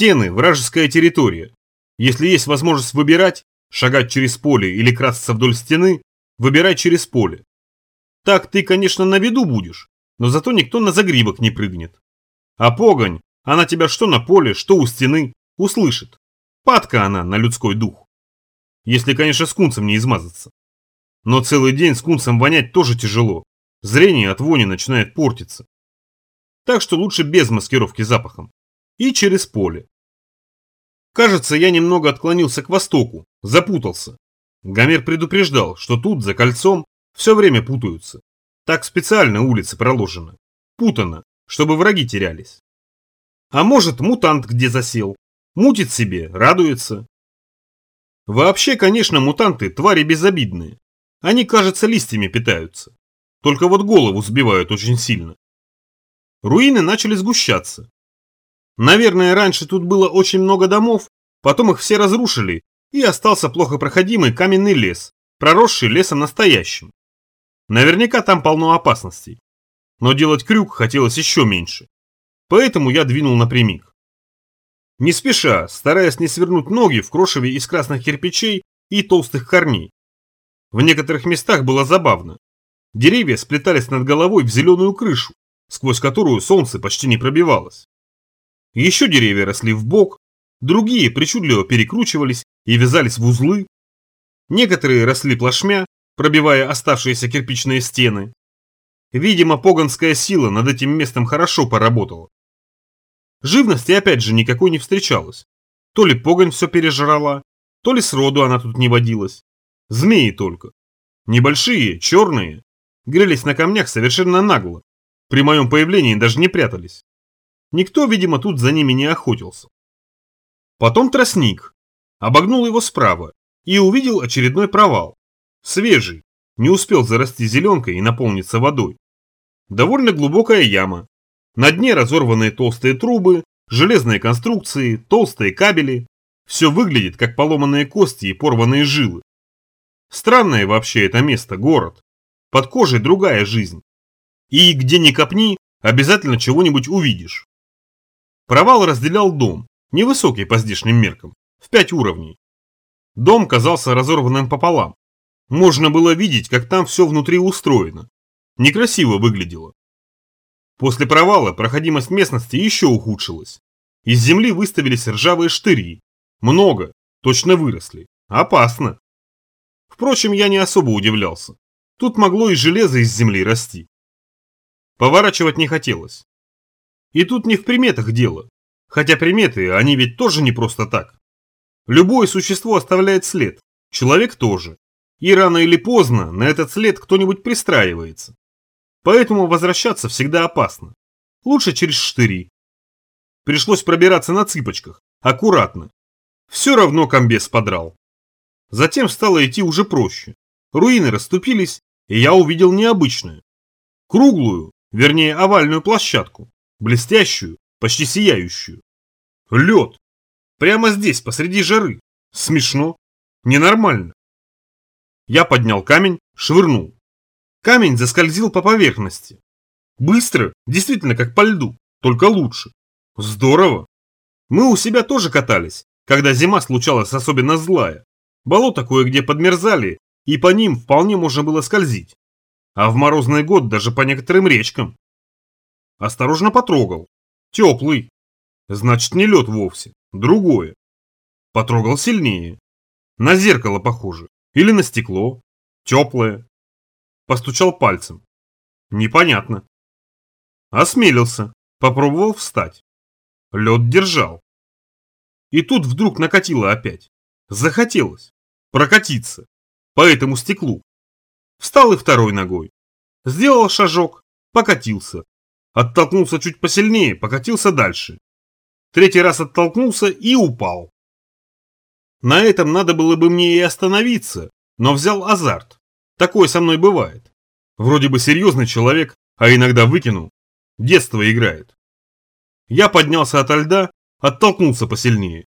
Стены – вражеская территория. Если есть возможность выбирать, шагать через поле или красться вдоль стены, выбирай через поле. Так ты, конечно, на виду будешь, но зато никто на загрибок не прыгнет. А погонь, она тебя что на поле, что у стены, услышит. Падка она на людской дух. Если, конечно, с кунцем не измазаться. Но целый день с кунцем вонять тоже тяжело. Зрение от вони начинает портиться. Так что лучше без маскировки запахом. И через поле. Кажется, я немного отклонился к востоку, запутался. Гомер предупреждал, что тут, за кольцом, все время путаются. Так специально улицы проложены. Путано, чтобы враги терялись. А может, мутант где засел. Мутит себе, радуется. Вообще, конечно, мутанты – твари безобидные. Они, кажется, листьями питаются. Только вот голову сбивают очень сильно. Руины начали сгущаться. Наверное, раньше тут было очень много домов, потом их все разрушили, и остался плохо проходимый каменный лес, проросший лесом настоящим. Наверняка там полно опасностей. Но делать крюк хотелось еще меньше. Поэтому я двинул напрямик. Не спеша, стараясь не свернуть ноги в крошеве из красных кирпичей и толстых корней. В некоторых местах было забавно. Деревья сплетались над головой в зеленую крышу, сквозь которую солнце почти не пробивалось. Еще деревья росли в бок, другие причудливо перекручивались и вязались в узлы. Некоторые росли плашмя, пробивая оставшиеся кирпичные стены. Видимо, поганская сила над этим местом хорошо поработала. Живности опять же никакой не встречалось. То ли погонь все пережрала, то ли сроду она тут не водилась. Змеи только. Небольшие, черные, грелись на камнях совершенно нагло. При моем появлении даже не прятались. Никто, видимо, тут за ними не охотился. Потом тростник. Обогнул его справа и увидел очередной провал. Свежий, не успел зарасти зеленкой и наполниться водой. Довольно глубокая яма. На дне разорванные толстые трубы, железные конструкции, толстые кабели. Все выглядит как поломанные кости и порванные жилы. Странное вообще это место, город. Под кожей другая жизнь. И где ни копни, обязательно чего-нибудь увидишь. Провал разделял дом, невысокий по здешним меркам, в пять уровней. Дом казался разорванным пополам. Можно было видеть, как там все внутри устроено. Некрасиво выглядело. После провала проходимость местности еще ухудшилась. Из земли выставились ржавые штыри. Много, точно выросли. Опасно. Впрочем, я не особо удивлялся. Тут могло и железо из земли расти. Поворачивать не хотелось. И тут не в приметах дело. Хотя приметы, они ведь тоже не просто так. Любое существо оставляет след. Человек тоже. И рано или поздно на этот след кто-нибудь пристраивается. Поэтому возвращаться всегда опасно. Лучше через штыри. Пришлось пробираться на цыпочках, аккуратно. Все равно комбез подрал. Затем стало идти уже проще. Руины расступились, и я увидел необычную. Круглую, вернее овальную площадку, блестящую, почти сияющую. Лед. Прямо здесь, посреди жары. Смешно. Ненормально. Я поднял камень, швырнул. Камень заскользил по поверхности. Быстро, действительно как по льду, только лучше. Здорово. Мы у себя тоже катались, когда зима случалась особенно злая. Болото кое-где подмерзали, и по ним вполне можно было скользить. А в морозный год даже по некоторым речкам. Осторожно потрогал. Теплый. Значит, не лед вовсе. Другое. Потрогал сильнее. На зеркало похоже. Или на стекло. Теплое. Постучал пальцем. Непонятно. Осмелился. Попробовал встать. Лед держал. И тут вдруг накатило опять. Захотелось. Прокатиться. По этому стеклу. Встал и второй ногой. Сделал шажок. Покатился. Оттолкнулся чуть посильнее, покатился дальше. Третий раз оттолкнулся и упал. На этом надо было бы мне и остановиться, но взял азарт. Такое со мной бывает. Вроде бы серьезный человек, а иногда выкинул. Детство играет. Я поднялся ото льда, оттолкнулся посильнее.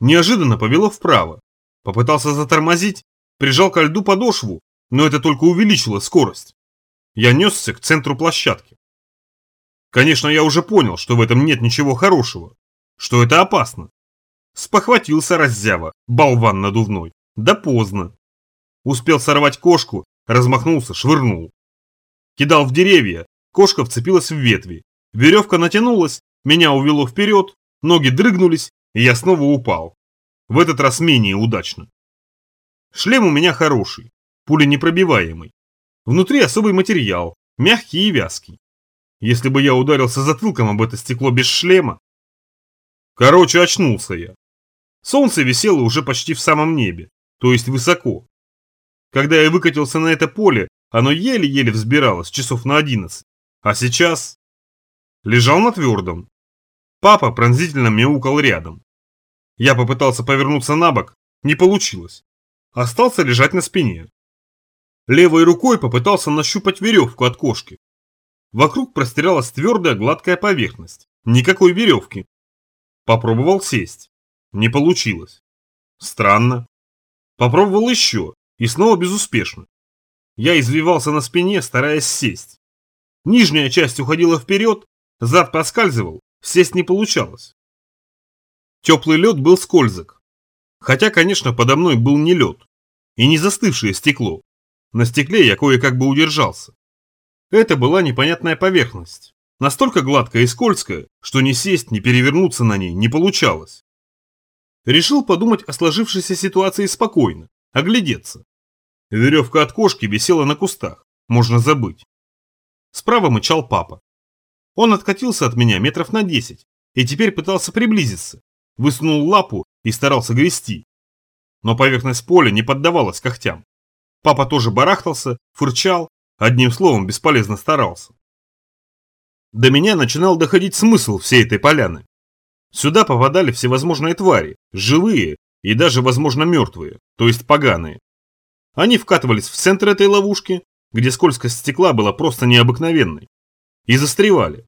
Неожиданно повело вправо. Попытался затормозить, прижал ко льду подошву, но это только увеличило скорость. Я несся к центру площадки. Конечно, я уже понял, что в этом нет ничего хорошего. что это опасно. Спохватился раззява, болван надувной. Да поздно. Успел сорвать кошку, размахнулся, швырнул. Кидал в деревья, кошка вцепилась в ветви. Веревка натянулась, меня увело вперед, ноги дрыгнулись, и я снова упал. В этот раз менее удачно. Шлем у меня хороший, пуленепробиваемый. Внутри особый материал, мягкий и вязкий. Если бы я ударился затылком об это стекло без шлема... Короче, очнулся я. Солнце висело уже почти в самом небе, то есть высоко. Когда я выкатился на это поле, оно еле-еле взбиралось часов на одиннадцать. А сейчас... Лежал на твердом. Папа пронзительно мяукал рядом. Я попытался повернуться на бок, не получилось. Остался лежать на спине. Левой рукой попытался нащупать веревку от кошки. Вокруг простиралась твердая гладкая поверхность. Никакой веревки. Попробовал сесть. Не получилось. Странно. Попробовал еще, и снова безуспешно. Я извивался на спине, стараясь сесть. Нижняя часть уходила вперед, зад поскальзывал, сесть не получалось. Теплый лед был скользок. Хотя, конечно, подо мной был не лед. И не застывшее стекло. На стекле я кое-как бы удержался. Это была непонятная поверхность. Настолько гладкая и скользкая, что ни сесть, ни перевернуться на ней не получалось. Решил подумать о сложившейся ситуации спокойно, оглядеться. Веревка от кошки висела на кустах, можно забыть. Справа мычал папа. Он откатился от меня метров на десять и теперь пытался приблизиться, высунул лапу и старался грести. Но поверхность поля не поддавалась когтям. Папа тоже барахтался, фырчал, одним словом бесполезно старался. До меня начинал доходить смысл всей этой поляны. Сюда попадали всевозможные твари, живые и даже, возможно, мертвые, то есть поганые. Они вкатывались в центр этой ловушки, где скользкость стекла была просто необыкновенной, и застревали.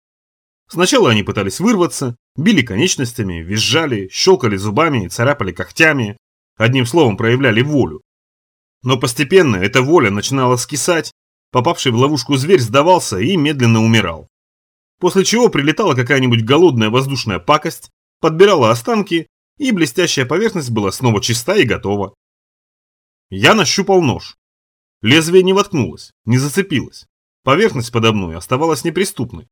Сначала они пытались вырваться, били конечностями, визжали, щелкали зубами и царапали когтями, одним словом проявляли волю. Но постепенно эта воля начинала скисать, попавший в ловушку зверь сдавался и медленно умирал. После чего прилетала какая-нибудь голодная воздушная пакость, подбирала останки, и блестящая поверхность была снова чиста и готова. Я нащупал нож. Лезвие не воткнулось, не зацепилось. Поверхность подо мной оставалась неприступной.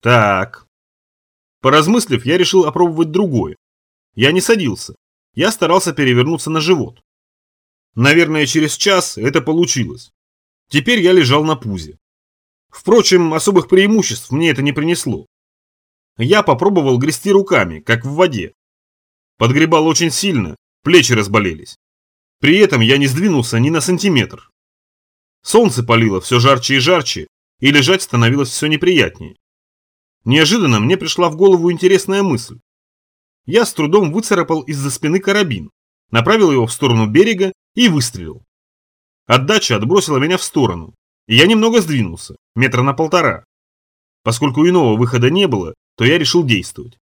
Так. Поразмыслив, я решил опробовать другое. Я не садился. Я старался перевернуться на живот. Наверное, через час это получилось. Теперь я лежал на пузе. Впрочем, особых преимуществ мне это не принесло. Я попробовал грести руками, как в воде. Подгребал очень сильно, плечи разболелись. При этом я не сдвинулся ни на сантиметр. Солнце палило все жарче и жарче, и лежать становилось все неприятнее. Неожиданно мне пришла в голову интересная мысль. Я с трудом выцарапал из-за спины карабин, направил его в сторону берега и выстрелил. Отдача отбросила меня в сторону, и я немного сдвинулся, метра на полтора. Поскольку иного выхода не было, то я решил действовать.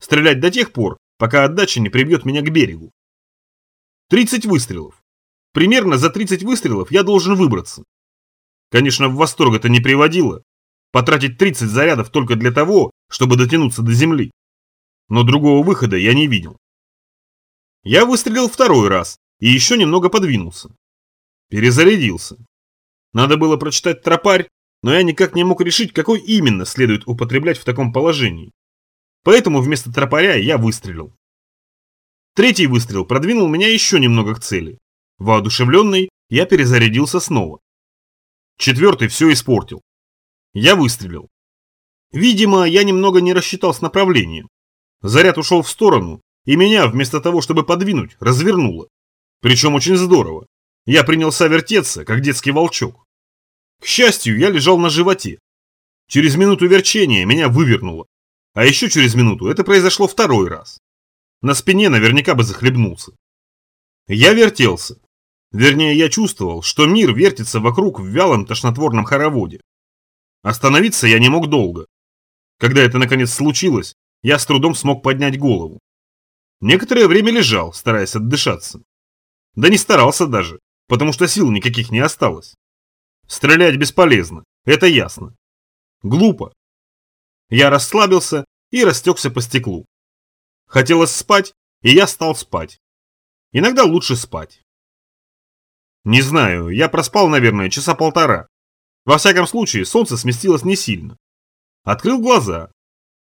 Стрелять до тех пор, пока отдача не прибьет меня к берегу. 30 выстрелов. Примерно за 30 выстрелов я должен выбраться. Конечно, в восторг это не приводило. Потратить 30 зарядов только для того, чтобы дотянуться до земли. Но другого выхода я не видел. Я выстрелил второй раз и еще немного подвинулся. Перезарядился. Надо было прочитать тропарь, но я никак не мог решить, какой именно следует употреблять в таком положении. Поэтому вместо тропаря я выстрелил. Третий выстрел продвинул меня еще немного к цели. Воодушевленный, я перезарядился снова. Четвертый все испортил. Я выстрелил. Видимо, я немного не рассчитал с направлением. Заряд ушел в сторону, и меня, вместо того, чтобы подвинуть, развернуло. Причем очень здорово. Я принялся вертеться, как детский волчок. К счастью, я лежал на животе. Через минуту верчения меня вывернуло. А еще через минуту это произошло второй раз. На спине наверняка бы захлебнулся. Я вертелся. Вернее, я чувствовал, что мир вертится вокруг в вялом тошнотворном хороводе. Остановиться я не мог долго. Когда это наконец случилось, я с трудом смог поднять голову. Некоторое время лежал, стараясь отдышаться. Да не старался даже потому что сил никаких не осталось. Стрелять бесполезно, это ясно. Глупо. Я расслабился и растекся по стеклу. Хотелось спать, и я стал спать. Иногда лучше спать. Не знаю, я проспал, наверное, часа полтора. Во всяком случае, солнце сместилось не сильно. Открыл глаза.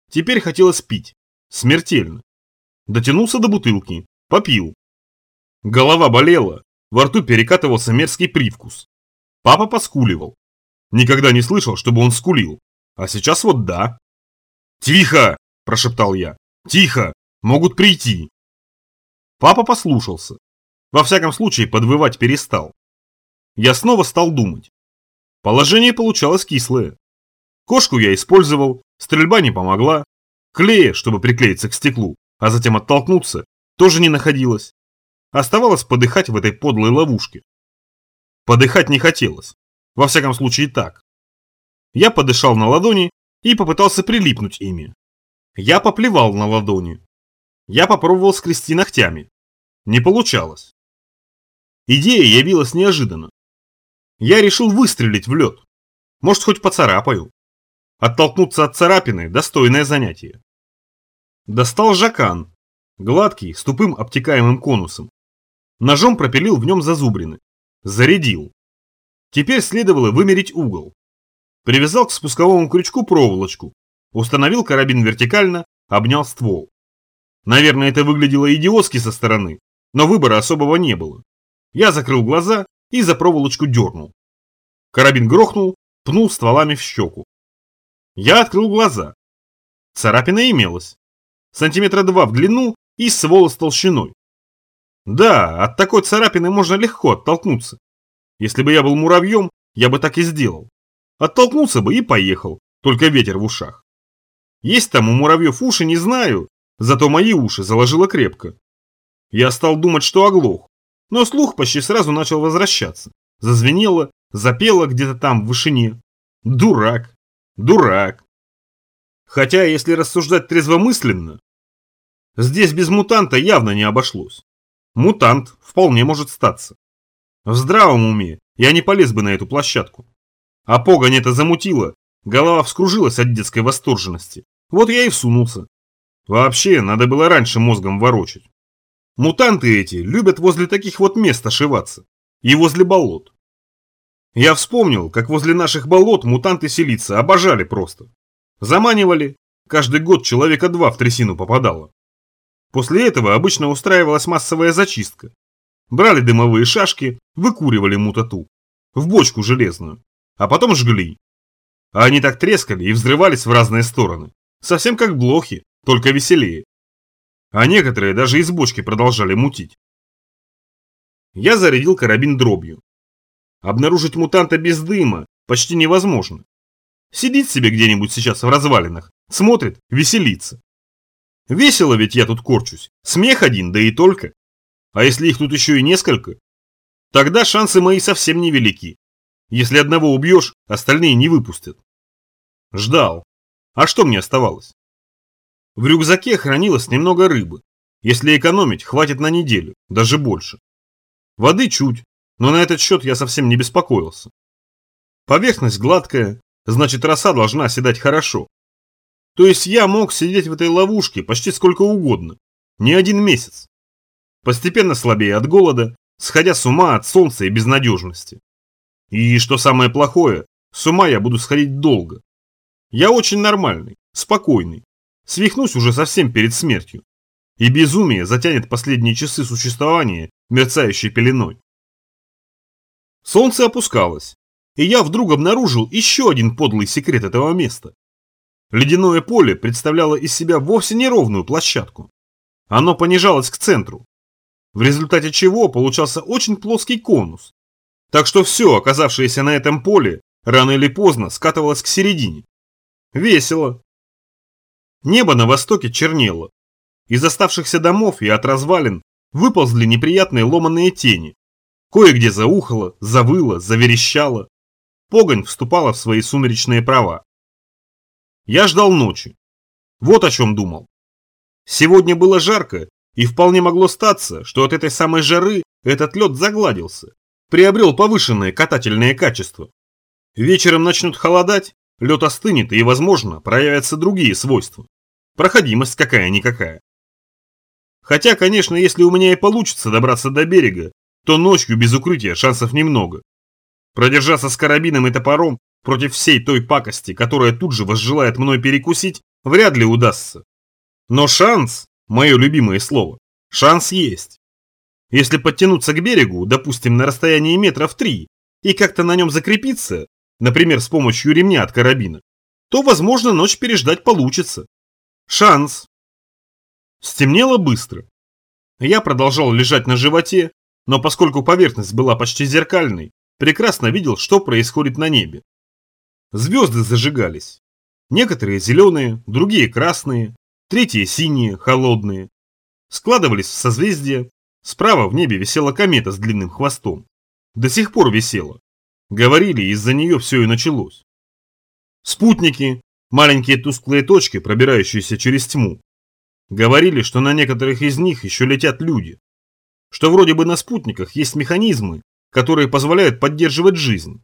Теперь хотелось пить. Смертельно. Дотянулся до бутылки. Попил. Голова болела. Во рту перекатывался мерзкий привкус. Папа поскуливал. Никогда не слышал, чтобы он скулил. А сейчас вот да. «Тихо!» – прошептал я. «Тихо! Могут прийти!» Папа послушался. Во всяком случае, подвывать перестал. Я снова стал думать. Положение получалось кислое. Кошку я использовал, стрельба не помогла. Клея, чтобы приклеиться к стеклу, а затем оттолкнуться, тоже не находилось. Оставалось подыхать в этой подлой ловушке. Подыхать не хотелось. Во всяком случае так. Я подышал на ладони и попытался прилипнуть ими. Я поплевал на ладони. Я попробовал скрести ногтями. Не получалось. Идея явилась неожиданно. Я решил выстрелить в лед. Может, хоть поцарапаю. Оттолкнуться от царапины – достойное занятие. Достал жакан. Гладкий, с тупым обтекаемым конусом. Ножом пропилил в нем зазубрины. Зарядил. Теперь следовало вымерить угол. Привязал к спусковому крючку проволочку. Установил карабин вертикально, обнял ствол. Наверное, это выглядело идиотски со стороны, но выбора особого не было. Я закрыл глаза и за проволочку дернул. Карабин грохнул, пнул стволами в щеку. Я открыл глаза. Царапина имелась. Сантиметра два в длину и с волос толщиной. Да, от такой царапины можно легко оттолкнуться. Если бы я был муравьем, я бы так и сделал. Оттолкнулся бы и поехал, только ветер в ушах. Есть там у муравьев уши, не знаю, зато мои уши заложило крепко. Я стал думать, что оглох, но слух почти сразу начал возвращаться. Зазвенело, запело где-то там в вышине. Дурак, дурак. Хотя, если рассуждать трезвомысленно, здесь без мутанта явно не обошлось. Мутант вполне может статься. В здравом уме я не полез бы на эту площадку. А погонь это замутила, голова вскружилась от детской восторженности. Вот я и всунулся. Вообще, надо было раньше мозгом ворочать. Мутанты эти любят возле таких вот мест ошиваться. И возле болот. Я вспомнил, как возле наших болот мутанты селиться обожали просто. Заманивали, каждый год человека два в трясину попадало. После этого обычно устраивалась массовая зачистка. Брали дымовые шашки, выкуривали мутату. В бочку железную. А потом жгли. А они так трескали и взрывались в разные стороны. Совсем как блохи, только веселее а некоторые даже из бочки продолжали мутить. Я зарядил карабин дробью. Обнаружить мутанта без дыма почти невозможно. Сидит себе где-нибудь сейчас в развалинах, смотрит, веселится. Весело ведь я тут корчусь, смех один, да и только. А если их тут еще и несколько? Тогда шансы мои совсем невелики. Если одного убьешь, остальные не выпустят. Ждал. А что мне оставалось? В рюкзаке хранилось немного рыбы. Если экономить, хватит на неделю, даже больше. Воды чуть, но на этот счет я совсем не беспокоился. Поверхность гладкая, значит роса должна оседать хорошо. То есть я мог сидеть в этой ловушке почти сколько угодно, не один месяц. Постепенно слабее от голода, сходя с ума от солнца и безнадежности. И что самое плохое, с ума я буду сходить долго. Я очень нормальный, спокойный, Свихнусь уже совсем перед смертью. И безумие затянет последние часы существования мерцающей пеленой. Солнце опускалось, и я вдруг обнаружил еще один подлый секрет этого места. Ледяное поле представляло из себя вовсе неровную площадку. Оно понижалось к центру, в результате чего получался очень плоский конус. Так что все, оказавшееся на этом поле, рано или поздно скатывалось к середине. Весело, Небо на востоке чернело. Из оставшихся домов и от развалин выползли неприятные ломаные тени. Кое-где заухало, завыло, заверещало. Погонь вступала в свои сумеречные права. Я ждал ночи. Вот о чем думал. Сегодня было жарко, и вполне могло статься, что от этой самой жары этот лед загладился, приобрел повышенные катательные качества. Вечером начнут холодать, Лед остынет и, возможно, проявятся другие свойства. Проходимость какая-никакая. Хотя, конечно, если у меня и получится добраться до берега, то ночью без укрытия шансов немного. Продержаться с карабином и топором против всей той пакости, которая тут же возжелает мной перекусить, вряд ли удастся. Но шанс, мое любимое слово, шанс есть. Если подтянуться к берегу, допустим, на расстоянии метров три, и как-то на нем закрепиться, например, с помощью ремня от карабина, то, возможно, ночь переждать получится. Шанс. Стемнело быстро. Я продолжал лежать на животе, но поскольку поверхность была почти зеркальной, прекрасно видел, что происходит на небе. Звезды зажигались. Некоторые зеленые, другие красные, третьи синие, холодные. Складывались в созвездия. Справа в небе висела комета с длинным хвостом. До сих пор висела. Говорили, из-за нее все и началось. Спутники, маленькие тусклые точки, пробирающиеся через тьму. Говорили, что на некоторых из них еще летят люди. Что вроде бы на спутниках есть механизмы, которые позволяют поддерживать жизнь.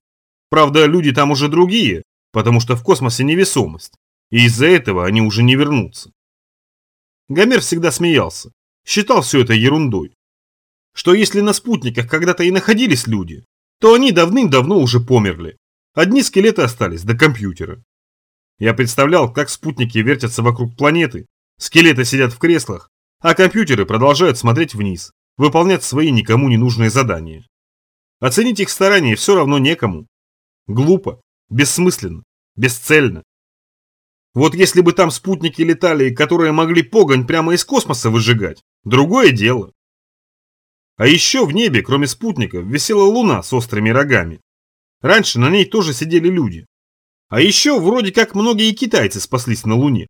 Правда, люди там уже другие, потому что в космосе невесомость, и из-за этого они уже не вернутся. Гомер всегда смеялся, считал все это ерундой. Что если на спутниках когда-то и находились люди, то они давным-давно уже померли. Одни скелеты остались до компьютера. Я представлял, как спутники вертятся вокруг планеты, скелеты сидят в креслах, а компьютеры продолжают смотреть вниз, выполнять свои никому не нужные задания. Оценить их старания все равно некому. Глупо, бессмысленно, бесцельно. Вот если бы там спутники летали, которые могли погонь прямо из космоса выжигать, другое дело. А еще в небе, кроме спутников, висела луна с острыми рогами. Раньше на ней тоже сидели люди. А еще вроде как многие китайцы спаслись на луне.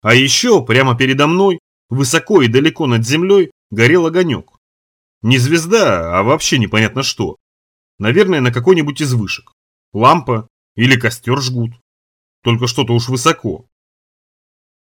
А еще прямо передо мной, высоко и далеко над землей, горел огонек. Не звезда, а вообще непонятно что. Наверное, на какой-нибудь из вышек. Лампа или костер жгут. Только что-то уж высоко.